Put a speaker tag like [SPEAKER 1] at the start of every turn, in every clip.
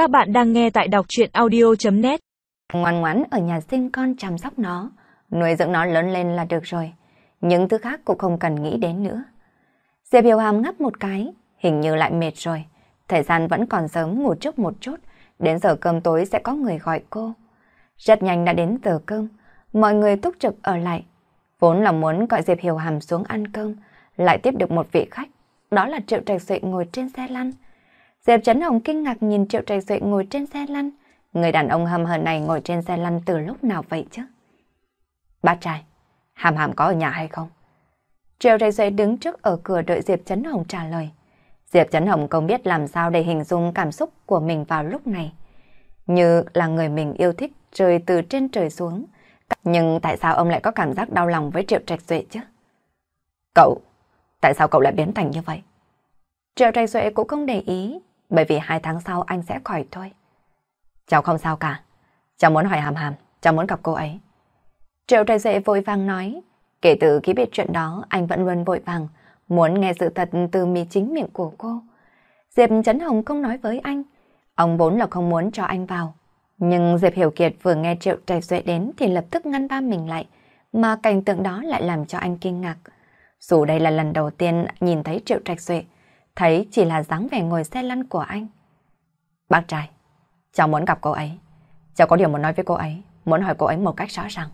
[SPEAKER 1] Các bạn đang nghe tại đọc chuyện audio.net
[SPEAKER 2] Ngoan ngoãn ở nhà sinh con chăm sóc nó, nuôi dưỡng nó lớn lên là được rồi. Những thứ khác cũng không cần nghĩ đến nữa. Diệp Hiểu Hàm ngắp một cái, hình như lại mệt rồi. Thời gian vẫn còn sớm ngủ trước một chút, đến giờ cơm tối sẽ có người gọi cô. Rất nhanh đã đến giờ cơm, mọi người túc trực ở lại. Vốn là muốn gọi Diệp Hiểu Hàm xuống ăn cơm, lại tiếp được một vị khách, đó là Triệu Trạch Sụy ngồi trên xe lăn. Diệp Trấn Hồng kinh ngạc nhìn Triệu Trạch Duệ ngồi trên xe lăn. Người đàn ông hầm hờn này ngồi trên xe lăn từ lúc nào vậy chứ? Bác trai, Hàm Hàm có ở nhà hay không? Triệu Trạch Duệ đứng trước ở cửa đợi Diệp Trấn Hồng trả lời. Diệp Trấn Hồng không biết làm sao để hình dung cảm xúc của mình vào lúc này. Như là người mình yêu thích rơi từ trên trời xuống. Nhưng tại sao ông lại có cảm giác đau lòng với Triệu Trạch Duệ chứ? Cậu, tại sao cậu lại biến thành như vậy? Triệu Trạch Duệ cũng không để ý, bởi vì hai tháng sau anh sẽ khỏi thôi. Cháu không sao cả, cháu muốn hỏi hàm hàm, cháu muốn gặp cô ấy. Triệu Trạch Duệ vội vàng nói, kể từ khi biết chuyện đó anh vẫn luôn vội vàng, muốn nghe sự thật từ mì chính miệng của cô. Diệp Trấn Hồng không nói với anh, ông vốn là không muốn cho anh vào. Nhưng Diệp Hiểu Kiệt vừa nghe Triệu Trạch Duệ đến thì lập tức ngăn ba mình lại, mà cảnh tượng đó lại làm cho anh kinh ngạc. Dù đây là lần đầu tiên nhìn thấy Triệu Trạch Duệ, thấy chỉ là dáng vẻ ngồi xe lăn của anh. Bác trai, cháu muốn gặp cô ấy. Cháu có điều muốn nói với cô ấy, muốn hỏi cô ấy một cách rõ ràng.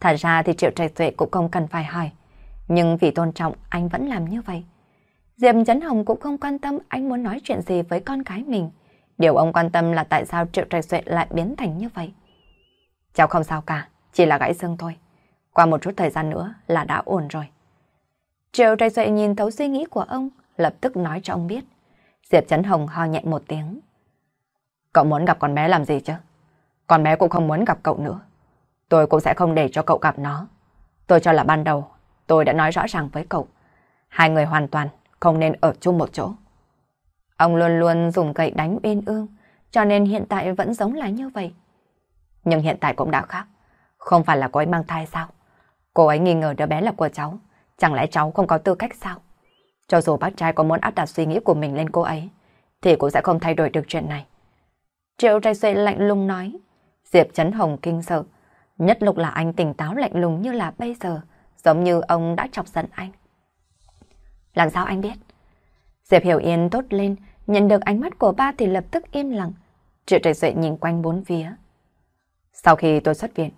[SPEAKER 2] Thật ra thì Triệu Trạch tuệ cũng không cần phải hỏi, nhưng vì tôn trọng anh vẫn làm như vậy. Diệp Chấn Hồng cũng không quan tâm anh muốn nói chuyện gì với con gái mình. Điều ông quan tâm là tại sao Triệu Trạch tuệ lại biến thành như vậy. Cháu không sao cả, chỉ là gãy xương thôi. Qua một chút thời gian nữa là đã ổn rồi. Triệu Trạch tuệ nhìn thấu suy nghĩ của ông, lập tức nói cho ông biết. Diệp Chấn Hồng ho nhẹ một tiếng. Cậu muốn gặp con bé làm gì chứ? Con bé cũng không muốn gặp cậu nữa. Tôi cũng sẽ không để cho cậu gặp nó. Tôi cho là ban đầu, tôi đã nói rõ ràng với cậu. Hai người hoàn toàn không nên ở chung một chỗ. Ông luôn luôn dùng gậy đánh bên ương, cho nên hiện tại vẫn giống là như vậy. Nhưng hiện tại cũng đã khác. Không phải là cô ấy mang thai sao? Cô ấy nghi ngờ đứa bé là của cháu. Chẳng lẽ cháu không có tư cách sao? Cho dù bác trai có muốn áp đặt suy nghĩ của mình lên cô ấy, thì cũng sẽ không thay đổi được chuyện này. Triệu trai xuê lạnh lùng nói. Diệp Trấn Hồng kinh sợ. Nhất lúc là anh tỉnh táo lạnh lùng như là bây giờ, giống như ông đã chọc giận anh. Làm sao anh biết? Diệp Hiểu Yên tốt lên, nhận được ánh mắt của ba thì lập tức im lặng. Triệu trai xuệ nhìn quanh bốn phía. Sau khi tôi xuất viện,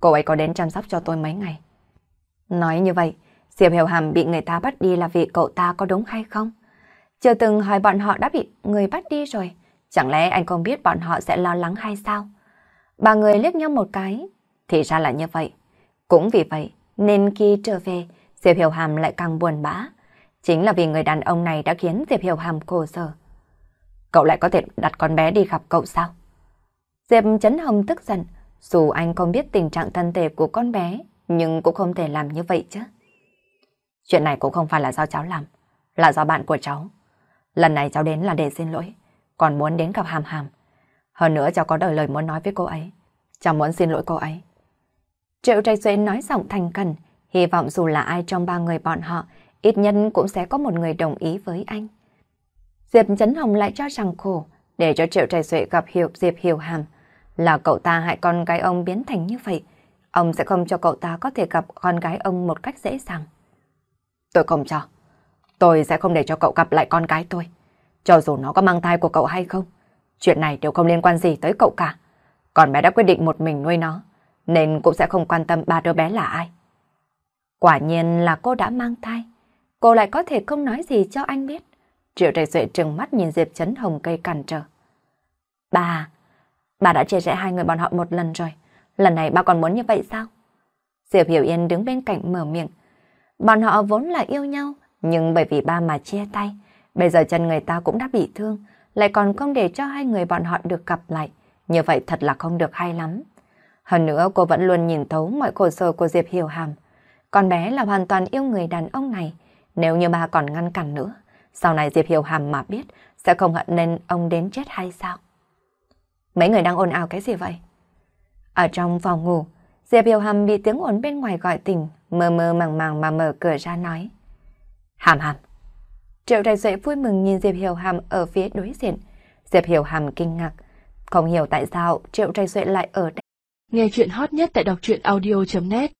[SPEAKER 2] cô ấy có đến chăm sóc cho tôi mấy ngày. Nói như vậy, Diệp Hiểu Hàm bị người ta bắt đi là vì cậu ta có đúng hay không? Chưa từng hỏi bọn họ đã bị người bắt đi rồi. Chẳng lẽ anh không biết bọn họ sẽ lo lắng hay sao? Ba người liếc nhau một cái. Thì ra là như vậy. Cũng vì vậy nên khi trở về, Diệp Hiểu Hàm lại càng buồn bã. Chính là vì người đàn ông này đã khiến Diệp Hiểu Hàm khổ sở. Cậu lại có thể đặt con bé đi gặp cậu sao? Diệp Chấn Hồng tức giận. Dù anh không biết tình trạng thân thể của con bé, nhưng cũng không thể làm như vậy chứ. Chuyện này cũng không phải là do cháu làm, là do bạn của cháu. Lần này cháu đến là để xin lỗi, còn muốn đến gặp Hàm Hàm. Hơn nữa cháu có đời lời muốn nói với cô ấy. Cháu muốn xin lỗi cô ấy. Triệu Trạch xuyên nói giọng thành cần, hy vọng dù là ai trong ba người bọn họ, ít nhất cũng sẽ có một người đồng ý với anh. Diệp Chấn Hồng lại cho rằng khổ, để cho Triệu Trạch xuyên gặp Hiểu Diệp Hiểu Hàm. Là cậu ta hại con gái ông biến thành như vậy, ông sẽ không cho cậu ta có thể gặp con gái ông một cách dễ dàng. Tôi không cho. Tôi sẽ không để cho cậu gặp lại con gái tôi. Cho dù nó có mang thai của cậu hay không. Chuyện này đều không liên quan gì tới cậu cả. Còn bé đã quyết định một mình nuôi nó. Nên cũng sẽ không quan tâm ba đứa bé là ai. Quả nhiên là cô đã mang thai. Cô lại có thể không nói gì cho anh biết. Triệu Trạch Duệ trừng mắt nhìn Diệp Trấn Hồng cây cản trở. Bà, bà đã chia rẽ hai người bọn họ một lần rồi. Lần này bà còn muốn như vậy sao? Diệp Hiểu Yên đứng bên cạnh mở miệng. Bọn họ vốn là yêu nhau, nhưng bởi vì ba mà chia tay, bây giờ chân người ta cũng đã bị thương, lại còn không để cho hai người bọn họ được gặp lại. Như vậy thật là không được hay lắm. Hơn nữa cô vẫn luôn nhìn thấu mọi khổ sở của Diệp Hiểu Hàm. Con bé là hoàn toàn yêu người đàn ông này. Nếu như ba còn ngăn cản nữa, sau này Diệp Hiểu Hàm mà biết sẽ không hận nên ông đến chết hay sao? Mấy người đang ồn ào cái gì vậy? Ở trong phòng ngủ, Diệp Hiểu Hàm bị tiếng ồn bên ngoài gọi tỉnh, mơ mơ màng màng mà mở cửa ra nói. Hàm hàm. Triệu Trạch Duệ vui mừng nhìn Diệp Hiểu Hàm ở phía đối diện. Diệp Hiểu Hàm kinh ngạc, không hiểu tại sao Triệu Trạch Duệ lại ở đây.
[SPEAKER 1] Nghe chuyện hot nhất tại đọc truyện audio.net